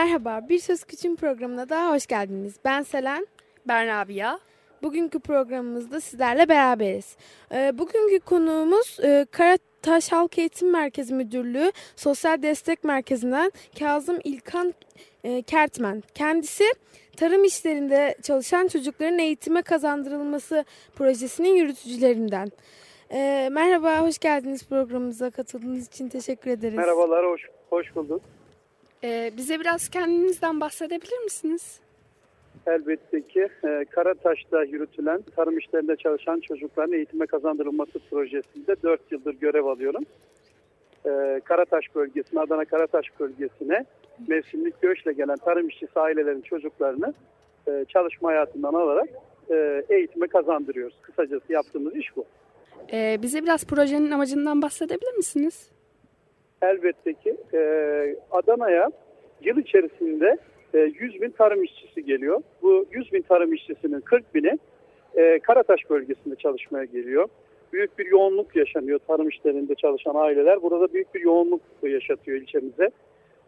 Merhaba, Bir Söz Küçüğün programına daha hoş geldiniz. Ben Selen. Ben Rabia. Bugünkü programımızda sizlerle beraberiz. Ee, bugünkü konuğumuz e, Karataş Halk Eğitim Merkezi Müdürlüğü Sosyal Destek Merkezi'nden Kazım İlkan e, Kertmen. Kendisi tarım işlerinde çalışan çocukların eğitime kazandırılması projesinin yürütücülerinden. Ee, merhaba, hoş geldiniz programımıza katıldığınız için teşekkür ederiz. Merhabalar, hoş, hoş bulduk. Ee, bize biraz kendinizden bahsedebilir misiniz? Elbette ki e, Karataş'ta yürütülen tarım işlerinde çalışan çocukların eğitime kazandırılması projesinde 4 yıldır görev alıyorum. E, Karataş bölgesine, Adana Karataş bölgesine mevsimlik göçle gelen tarım işçisi ailelerin çocuklarını e, çalışma hayatından alarak e, eğitime kazandırıyoruz. Kısacası yaptığımız iş bu. Ee, bize biraz projenin amacından bahsedebilir misiniz? Elbette ki e, Adana'ya yıl içerisinde e, 100 bin tarım işçisi geliyor. Bu 100 bin tarım işçisinin 40 bini e, Karataş bölgesinde çalışmaya geliyor. Büyük bir yoğunluk yaşanıyor tarım işlerinde çalışan aileler. Burada büyük bir yoğunluk yaşatıyor ilçemize.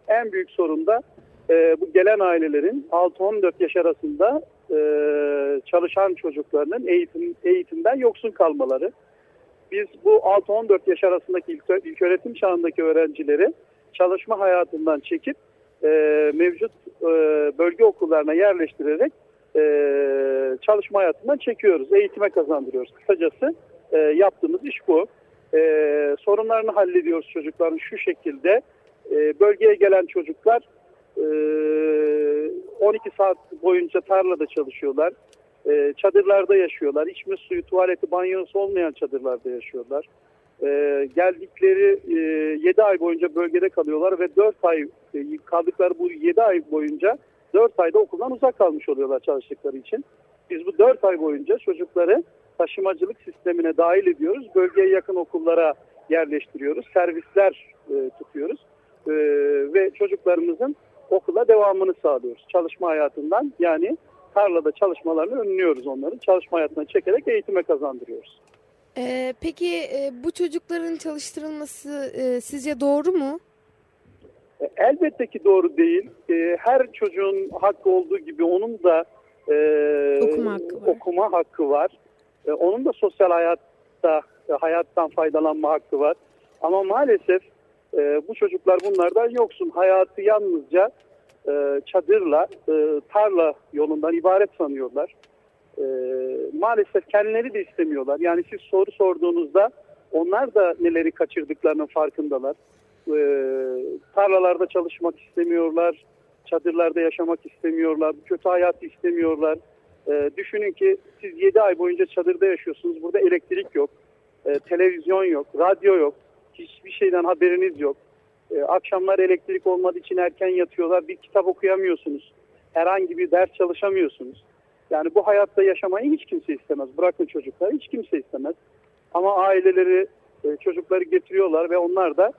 En büyük sorun da e, bu gelen ailelerin 6-14 yaş arasında e, çalışan çocuklarının eğitim eğitimden yoksun kalmaları. Biz bu 6-14 yaş arasındaki ilk, ilk öğretim çağındaki öğrencileri çalışma hayatından çekip e, mevcut e, bölge okullarına yerleştirerek e, çalışma hayatından çekiyoruz. Eğitime kazandırıyoruz. Kısacası e, yaptığımız iş bu. E, sorunlarını hallediyoruz çocukların şu şekilde. E, bölgeye gelen çocuklar e, 12 saat boyunca tarlada çalışıyorlar. E, çadırlarda yaşıyorlar. İçme suyu, tuvaleti, banyosu olmayan çadırlarda yaşıyorlar. E, geldikleri e, 7 ay boyunca bölgede kalıyorlar ve 4 ay e, kaldıkları bu 7 ay boyunca 4 ayda okuldan uzak kalmış oluyorlar çalıştıkları için. Biz bu 4 ay boyunca çocukları taşımacılık sistemine dahil ediyoruz. Bölgeye yakın okullara yerleştiriyoruz. Servisler e, tutuyoruz. E, ve çocuklarımızın okula devamını sağlıyoruz. Çalışma hayatından yani tarlada çalışmalarını önlüyoruz onların. Çalışma hayatına çekerek eğitime kazandırıyoruz. Ee, peki e, bu çocukların çalıştırılması e, sizce doğru mu? E, elbette ki doğru değil. E, her çocuğun hakkı olduğu gibi onun da e, Okuma hakkı var. okuma hakkı var. E, onun da sosyal hayatta e, hayattan faydalanma hakkı var. Ama maalesef e, bu çocuklar bunlardan yoksun. Hayatı yalnızca e, çadırla, e, tarla yolundan ibaret sanıyorlar. E, maalesef kendileri de istemiyorlar. Yani siz soru sorduğunuzda onlar da neleri kaçırdıklarının farkındalar. E, tarlalarda çalışmak istemiyorlar, çadırlarda yaşamak istemiyorlar, kötü hayatı istemiyorlar. E, düşünün ki siz 7 ay boyunca çadırda yaşıyorsunuz, burada elektrik yok, e, televizyon yok, radyo yok, hiçbir şeyden haberiniz yok. E, akşamlar elektrik olmadığı için erken yatıyorlar. Bir kitap okuyamıyorsunuz. Herhangi bir ders çalışamıyorsunuz. Yani bu hayatta yaşamayı hiç kimse istemez. Bırakın çocuklar hiç kimse istemez. Ama aileleri e, çocukları getiriyorlar ve onlar da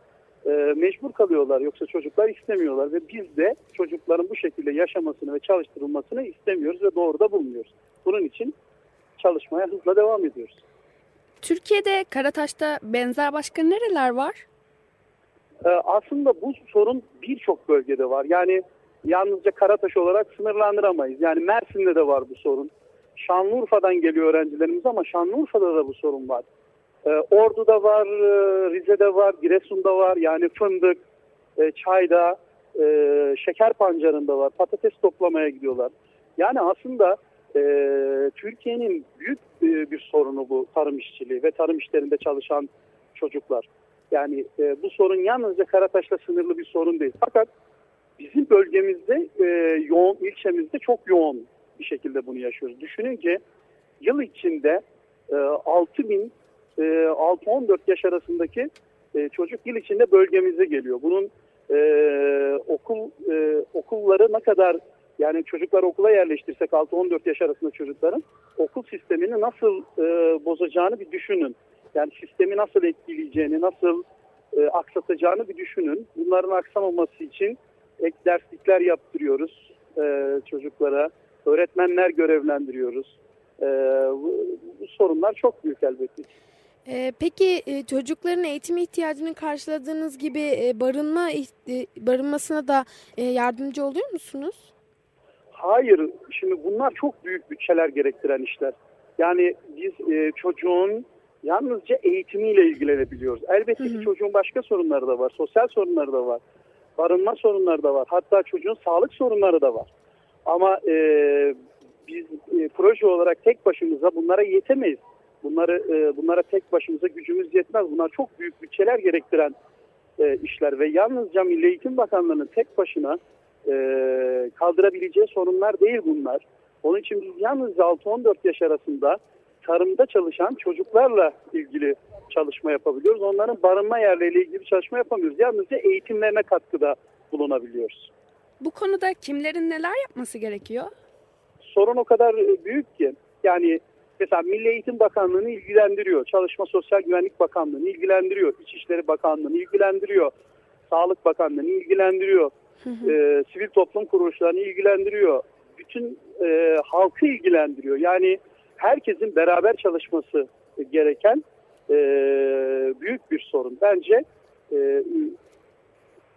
e, mecbur kalıyorlar. Yoksa çocuklar istemiyorlar ve biz de çocukların bu şekilde yaşamasını ve çalıştırılmasını istemiyoruz ve doğru da bulmuyoruz. Bunun için çalışmaya hızla devam ediyoruz. Türkiye'de Karataş'ta benzer başka nereler var? Ee, aslında bu sorun birçok bölgede var. Yani yalnızca Karataş olarak sınırlandıramayız. Yani Mersin'de de var bu sorun. Şanlıurfa'dan geliyor öğrencilerimiz ama Şanlıurfa'da da bu sorun var. Ee, Ordu'da var, e, Rize'de var, Giresun'da var. Yani fındık, e, çayda, e, şeker pancarında var. Patates toplamaya gidiyorlar. Yani aslında e, Türkiye'nin büyük bir sorunu bu tarım işçiliği ve tarım işlerinde çalışan çocuklar. Yani e, bu sorun yalnızca Karataş'la sınırlı bir sorun değil. Fakat bizim bölgemizde, e, yoğun ilçemizde çok yoğun bir şekilde bunu yaşıyoruz. Düşünün ki yıl içinde e, 6 bin, e, 6-14 yaş arasındaki e, çocuk yıl içinde bölgemize geliyor. Bunun e, okul e, okulları ne kadar Yani çocuklar okula yerleştirsek 6-14 yaş arasında çocukların okul sistemini nasıl e, bozacağını bir düşünün. Yani sistemi nasıl etkileyeceğini, nasıl e, aksatacağını bir düşünün. Bunların aksamaması için ek derslikler yaptırıyoruz e, çocuklara. Öğretmenler görevlendiriyoruz. E, bu, bu sorunlar çok büyük elbette. Ee, peki e, çocukların eğitim ihtiyacını karşıladığınız gibi e, barınma e, barınmasına da e, yardımcı oluyor musunuz? Hayır, şimdi bunlar çok büyük bütçeler gerektiren işler. Yani biz e, çocuğun yalnızca eğitimiyle ilgilenebiliyoruz. Elbette ki çocuğun başka sorunları da var, sosyal sorunları da var, barınma sorunları da var. Hatta çocuğun sağlık sorunları da var. Ama e, biz e, proje olarak tek başımıza bunlara yetemeyiz. Bunları e, bunlara tek başımıza gücümüz yetmez. Bunlar çok büyük bütçeler gerektiren e, işler ve yalnızca Milli Eğitim Bakanlığı'nın tek başına e, kaldırabileceği sorunlar değil bunlar. Onun için biz yalnızca 6-14 yaş arasında tarımda çalışan çocuklarla ilgili çalışma yapabiliyoruz. Onların barınma yerleriyle ilgili çalışma yapamıyoruz. Yalnızca eğitimlerine katkıda bulunabiliyoruz. Bu konuda kimlerin neler yapması gerekiyor? Sorun o kadar büyük ki yani mesela Milli Eğitim Bakanlığı'nı ilgilendiriyor. Çalışma Sosyal Güvenlik Bakanlığı'nı ilgilendiriyor. İçişleri Bakanlığı'nı ilgilendiriyor. Sağlık Bakanlığı'nı ilgilendiriyor. e, sivil toplum kuruluşlarını ilgilendiriyor. Bütün e, halkı ilgilendiriyor. Yani herkesin beraber çalışması gereken e, büyük bir sorun. Bence e,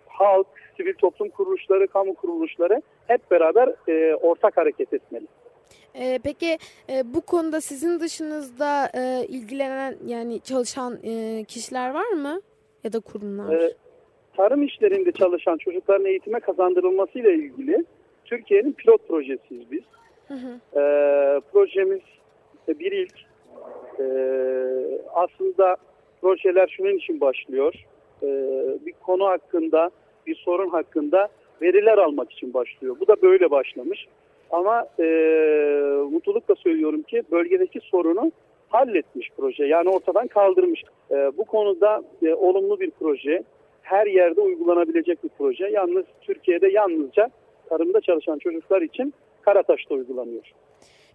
halk, sivil toplum kuruluşları, kamu kuruluşları hep beraber e, ortak hareket etmeli. Ee, peki e, bu konuda sizin dışınızda e, ilgilenen yani çalışan e, kişiler var mı ya da kurumlar? E, tarım işlerinde çalışan çocukların eğitime kazandırılmasıyla ilgili Türkiye'nin pilot projesiyiz biz. Hı hı. E, projemiz e, bir ilk. E, aslında projeler şunun için başlıyor. E, bir konu hakkında, bir sorun hakkında veriler almak için başlıyor. Bu da böyle başlamış. Ama e, mutlulukla söylüyorum ki bölgedeki sorunu halletmiş proje. Yani ortadan kaldırmış. E, bu konuda e, olumlu bir proje. Her yerde uygulanabilecek bir proje. Yalnız Türkiye'de yalnızca tarımda çalışan çocuklar için Karataş'ta uygulanıyor.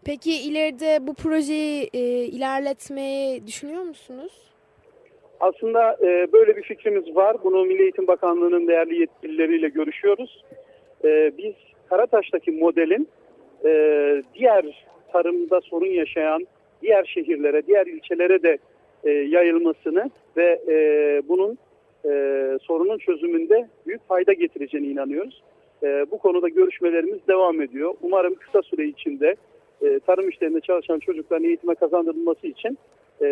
Peki ileride bu projeyi e, ilerletmeyi düşünüyor musunuz? Aslında e, böyle bir fikrimiz var. Bunu Milli Eğitim Bakanlığı'nın değerli yetkilileriyle görüşüyoruz. E, biz Karataş'taki modelin e, diğer tarımda sorun yaşayan diğer şehirlere, diğer ilçelere de e, yayılmasını ve e, bunun e, sorunun çözümünde büyük fayda getireceğine inanıyoruz. E, bu konuda görüşmelerimiz devam ediyor. Umarım kısa süre içinde e, tarım işlerinde çalışan çocukların eğitime kazandırılması için e,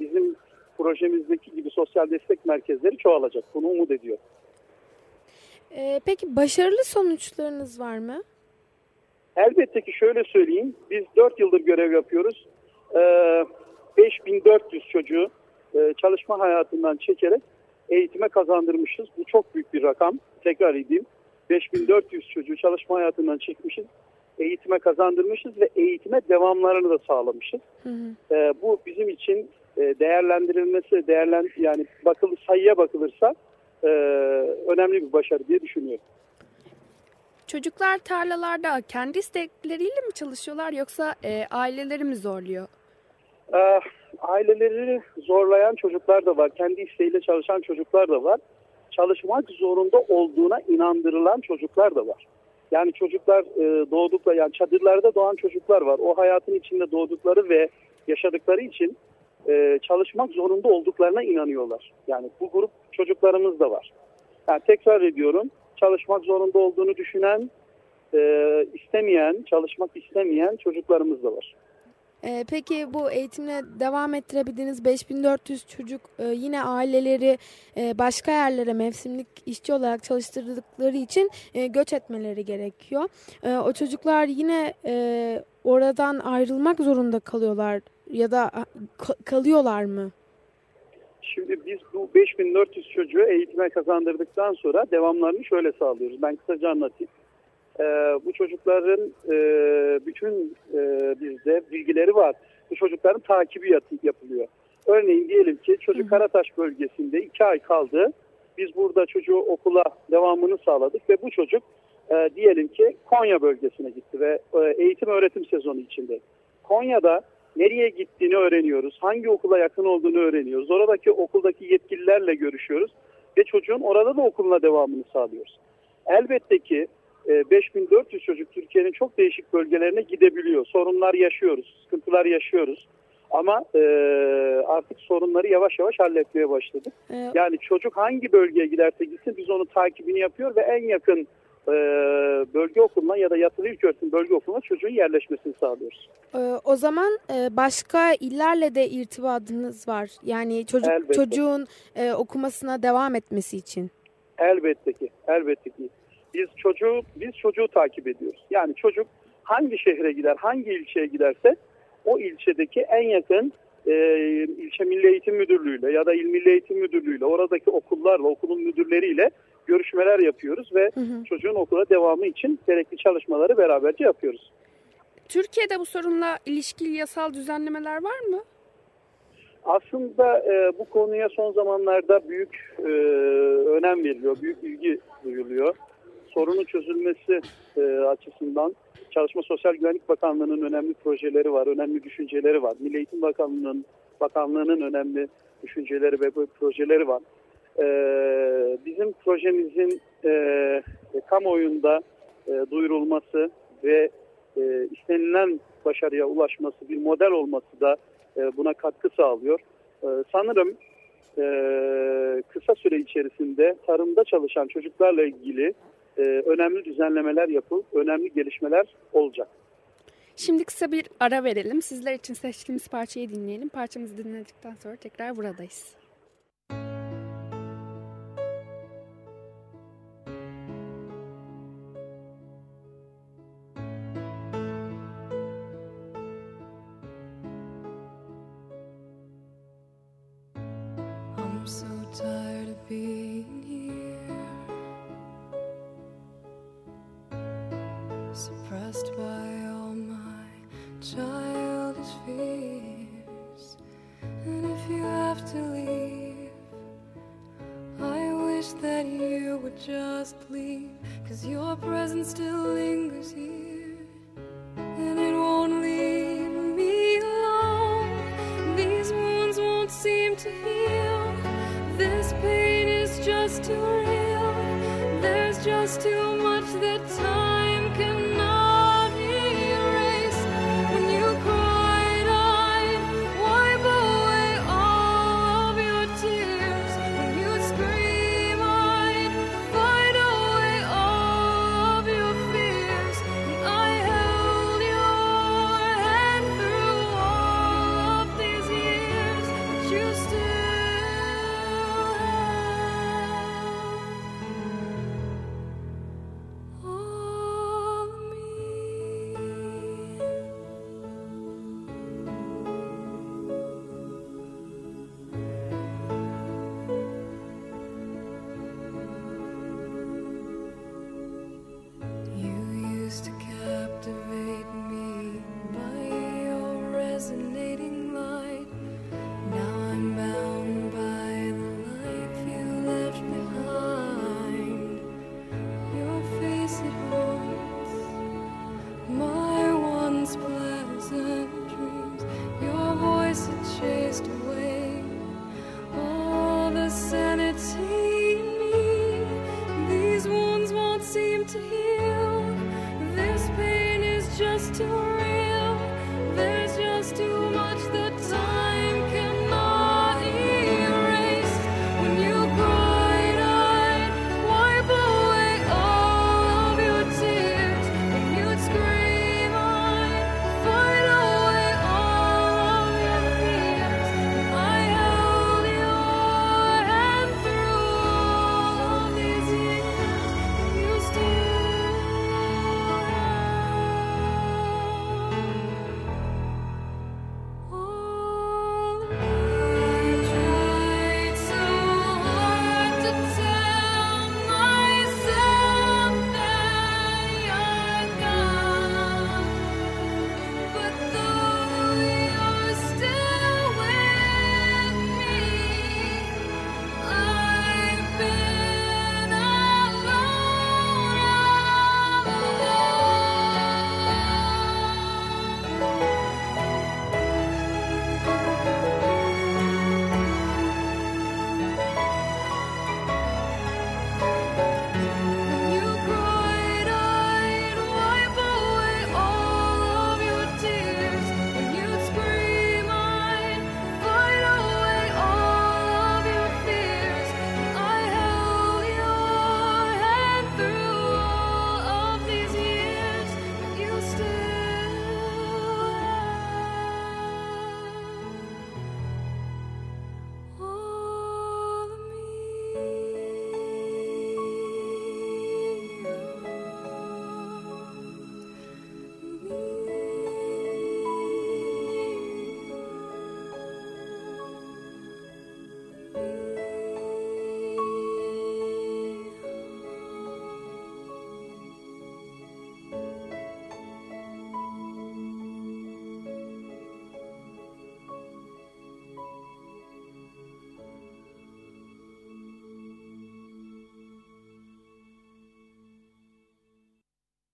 bizim projemizdeki gibi sosyal destek merkezleri çoğalacak. Bunu umut ediyor. E, peki başarılı sonuçlarınız var mı? Elbette ki şöyle söyleyeyim. Biz 4 yıldır görev yapıyoruz. Ee, 5400 çocuğu e, çalışma hayatından çekerek eğitime kazandırmışız. Bu çok büyük bir rakam. Tekrar edeyim. 5400 çocuğu çalışma hayatından çekmişiz. Eğitime kazandırmışız ve eğitime devamlarını da sağlamışız. Hı hı. Ee, bu bizim için e, değerlendirilmesi, değerlen yani bakılı sayıya bakılırsa e, önemli bir başarı diye düşünüyorum. Çocuklar tarlalarda kendi istekleriyle mi çalışıyorlar yoksa e, aileleri mi zorluyor? Ee, aileleri zorlayan çocuklar da var. Kendi isteğiyle çalışan çocuklar da var. Çalışmak zorunda olduğuna inandırılan çocuklar da var. Yani çocuklar e, doğdukla yani çadırlarda doğan çocuklar var. O hayatın içinde doğdukları ve yaşadıkları için e, çalışmak zorunda olduklarına inanıyorlar. Yani bu grup çocuklarımız da var. Yani tekrar ediyorum çalışmak zorunda olduğunu düşünen, e, istemeyen, çalışmak istemeyen çocuklarımız da var. E, peki bu eğitimle devam ettirebildiğiniz 5400 çocuk e, yine aileleri e, başka yerlere mevsimlik işçi olarak çalıştırdıkları için e, göç etmeleri gerekiyor. E, o çocuklar yine e, oradan ayrılmak zorunda kalıyorlar ya da ka- kalıyorlar mı? Şimdi biz bu 5400 çocuğu eğitime kazandırdıktan sonra devamlarını şöyle sağlıyoruz. Ben kısaca anlatayım. Ee, bu çocukların e, bütün e, bizde bilgileri var. Bu çocukların takibi yap- yapılıyor. Örneğin diyelim ki çocuk Karataş bölgesinde iki ay kaldı. Biz burada çocuğu okula devamını sağladık ve bu çocuk e, diyelim ki Konya bölgesine gitti ve e, eğitim öğretim sezonu içinde. Konya'da nereye gittiğini öğreniyoruz, hangi okula yakın olduğunu öğreniyoruz. Oradaki okuldaki yetkililerle görüşüyoruz ve çocuğun orada da okuluna devamını sağlıyoruz. Elbette ki 5400 çocuk Türkiye'nin çok değişik bölgelerine gidebiliyor. Sorunlar yaşıyoruz, sıkıntılar yaşıyoruz. Ama e, artık sorunları yavaş yavaş halletmeye başladık. Ee, Yani çocuk hangi bölgeye giderse gitsin biz onun takibini yapıyor ve en yakın e, bölge okuluna ya da yatılı ilköğretim bölge okuluna çocuğun yerleşmesini sağlıyoruz. e, o zaman e, başka illerle de irtibatınız var. Yani çocuk Elbette. çocuğun e, okumasına devam etmesi için. Elbette ki, elbette ki. Biz çocuğu biz çocuğu takip ediyoruz. Yani çocuk hangi şehre gider, hangi ilçeye giderse o ilçedeki en yakın e, ilçe Milli Eğitim Müdürlüğü'yle ya da İl Milli Eğitim Müdürlüğü'yle oradaki okullarla, okulun müdürleriyle görüşmeler yapıyoruz ve Hı hı. çocuğun okula devamı için gerekli çalışmaları beraberce yapıyoruz. Türkiye'de bu sorunla ilişkili yasal düzenlemeler var mı? Aslında e, bu konuya son zamanlarda büyük e, önem veriliyor, büyük ilgi duyuluyor. Sorunun çözülmesi e, açısından Çalışma Sosyal Güvenlik Bakanlığı'nın önemli projeleri var, önemli düşünceleri var. Milli Eğitim Bakanlığı'nın Bakanlığı'nın önemli düşünceleri ve projeleri var. E, bizim projemizin e, kamuoyunda e, duyurulması ve e, istenilen başarıya ulaşması, bir model olması da e, buna katkı sağlıyor. E, sanırım e, kısa süre içerisinde tarımda çalışan çocuklarla ilgili e, önemli düzenlemeler yapılıp önemli gelişmeler olacak. Şimdi kısa bir ara verelim. Sizler için seçtiğimiz parçayı dinleyelim. Parçamızı dinledikten sonra tekrar buradayız. I'm so tired just leave, cause your presence still lingers here, and it won't leave me alone. These wounds won't seem to heal. This pain is just too real. There's just too much that time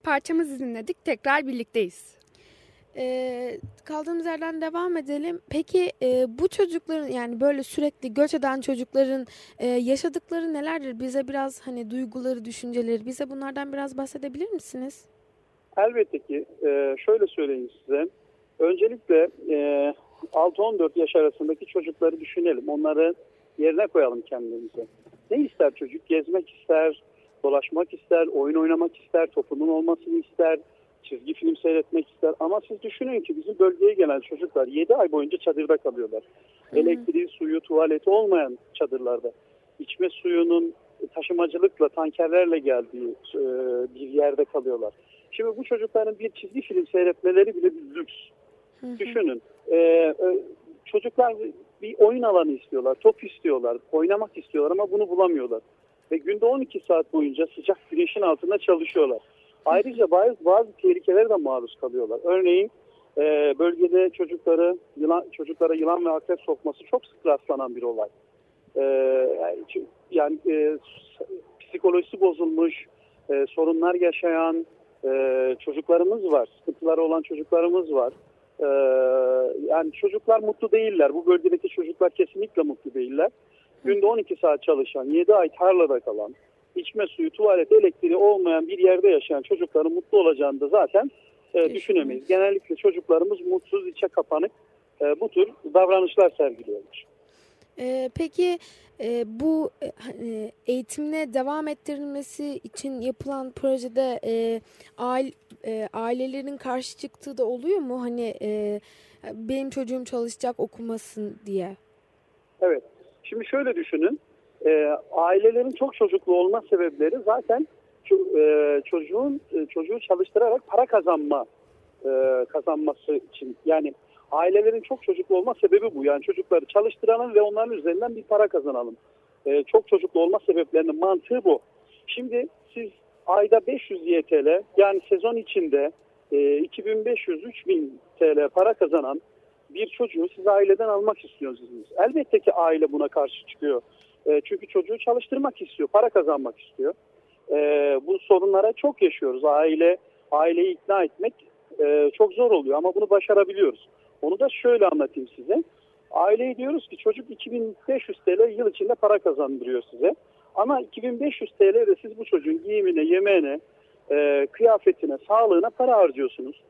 parçamızı dinledik. Tekrar birlikteyiz. Ee, kaldığımız yerden devam edelim. Peki e, bu çocukların yani böyle sürekli göç eden çocukların e, yaşadıkları nelerdir? Bize biraz hani duyguları, düşünceleri bize bunlardan biraz bahsedebilir misiniz? Elbette ki e, şöyle söyleyeyim size. Öncelikle e, 6-14 yaş arasındaki çocukları düşünelim. Onları yerine koyalım kendimize. Ne ister çocuk? Gezmek ister, dolaşmak ister, oyun oynamak ister, topluluğun olmasını ister, çizgi film seyretmek ister. Ama siz düşünün ki bizim bölgeye gelen çocuklar 7 ay boyunca çadırda kalıyorlar. Elektriği, suyu, tuvaleti olmayan çadırlarda. İçme suyunun taşımacılıkla, tankerlerle geldiği e, bir yerde kalıyorlar. Şimdi bu çocukların bir çizgi film seyretmeleri bile bir lüks. Düşünün. E, e, çocuklar bir oyun alanı istiyorlar, top istiyorlar, oynamak istiyorlar ama bunu bulamıyorlar. Ve günde 12 saat boyunca sıcak güneşin altında çalışıyorlar. Ayrıca bazı, bazı tehlikelere de maruz kalıyorlar. Örneğin e, bölgede çocukları yılan, çocuklara yılan ve akrep sokması çok sık rastlanan bir olay. E, yani e, psikolojisi bozulmuş, e, sorunlar yaşayan e, çocuklarımız var. Sıkıntıları olan çocuklarımız var. E, yani çocuklar mutlu değiller. Bu bölgedeki çocuklar kesinlikle mutlu değiller. Günde 12 saat çalışan, 7 ay tarlada kalan, içme suyu, tuvalet, elektriği olmayan bir yerde yaşayan çocukların mutlu olacağını da zaten e, düşünemeyiz. Genellikle çocuklarımız mutsuz, içe kapanık e, bu tür davranışlar sergiliyorlar. Ee, peki e, bu e, hani eğitimine devam ettirilmesi için yapılan projede e, aile, e, ailelerin karşı çıktığı da oluyor mu? Hani e, benim çocuğum çalışacak okumasın diye. Evet. Şimdi şöyle düşünün. E, ailelerin çok çocuklu olma sebepleri zaten e, çocuğun e, çocuğu çalıştırarak para kazanma e, kazanması için. Yani ailelerin çok çocuklu olma sebebi bu. Yani çocukları çalıştıralım ve onların üzerinden bir para kazanalım. E, çok çocuklu olma sebeplerinin mantığı bu. Şimdi siz ayda 500 YTL yani sezon içinde e, 2500-3000 TL para kazanan bir çocuğu siz aileden almak istiyorsunuz. Elbette ki aile buna karşı çıkıyor. E, çünkü çocuğu çalıştırmak istiyor, para kazanmak istiyor. E, bu sorunlara çok yaşıyoruz. Aile aileyi ikna etmek e, çok zor oluyor ama bunu başarabiliyoruz. Onu da şöyle anlatayım size. Aileye diyoruz ki çocuk 2500 TL yıl içinde para kazandırıyor size. Ama 2500 TL de siz bu çocuğun giyimine, yemeğine, e, kıyafetine, sağlığına para harcıyorsunuz.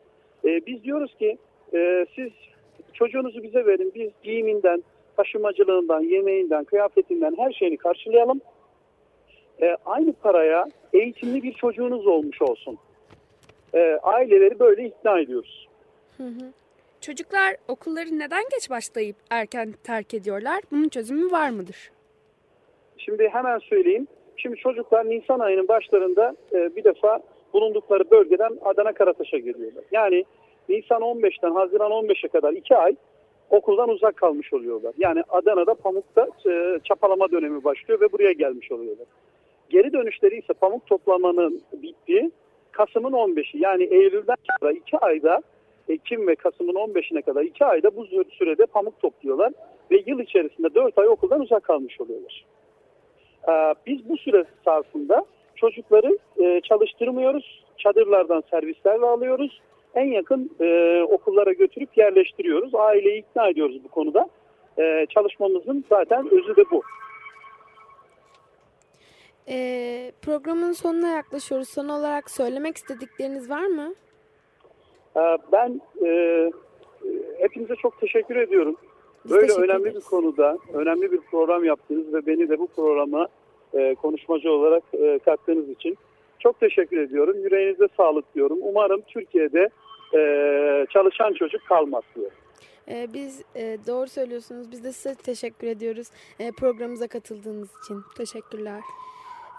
E, biz diyoruz ki e, siz çocuğunuzu bize verin. Biz giyiminden, taşımacılığından, yemeğinden, kıyafetinden her şeyini karşılayalım. E, aynı paraya eğitimli bir çocuğunuz olmuş olsun. E, aileleri böyle ikna ediyoruz. Hı hı. Çocuklar okulları neden geç başlayıp erken terk ediyorlar? Bunun çözümü var mıdır? Şimdi hemen söyleyeyim. Şimdi çocuklar Nisan ayının başlarında e, bir defa bulundukları bölgeden Adana Karataş'a geliyorlar. Yani Nisan 15'ten Haziran 15'e kadar 2 ay okuldan uzak kalmış oluyorlar. Yani Adana'da pamukta e, çapalama dönemi başlıyor ve buraya gelmiş oluyorlar. Geri dönüşleri ise pamuk toplamanın bittiği Kasım'ın 15'i yani Eylül'den sonra 2 ayda Ekim ve Kasım'ın 15'ine kadar 2 ayda bu sürede pamuk topluyorlar ve yıl içerisinde 4 ay okuldan uzak kalmış oluyorlar. Ee, biz bu süre zarfında çocukları e, çalıştırmıyoruz. Çadırlardan servislerle alıyoruz. En yakın e, okullara götürüp yerleştiriyoruz. Aileyi ikna ediyoruz bu konuda. E, çalışmamızın zaten özü de bu. E, programın sonuna yaklaşıyoruz. Son olarak söylemek istedikleriniz var mı? E, ben e, hepinize çok teşekkür ediyorum. Biz Böyle teşekkür önemli ederiz. bir konuda önemli bir program yaptınız ve beni de bu programa e, konuşmacı olarak e, kattığınız için çok teşekkür ediyorum. Yüreğinize sağlık diyorum. Umarım Türkiye'de e, çalışan çocuk kalmaz diyor. Ee, biz e, doğru söylüyorsunuz. Biz de size teşekkür ediyoruz e, programımıza katıldığınız için. Teşekkürler.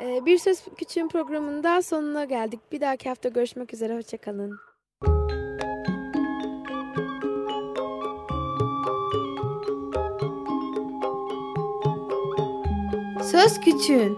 E, bir Söz Küçüğün programında sonuna geldik. Bir dahaki hafta görüşmek üzere. Hoşçakalın. Söz Küçüğün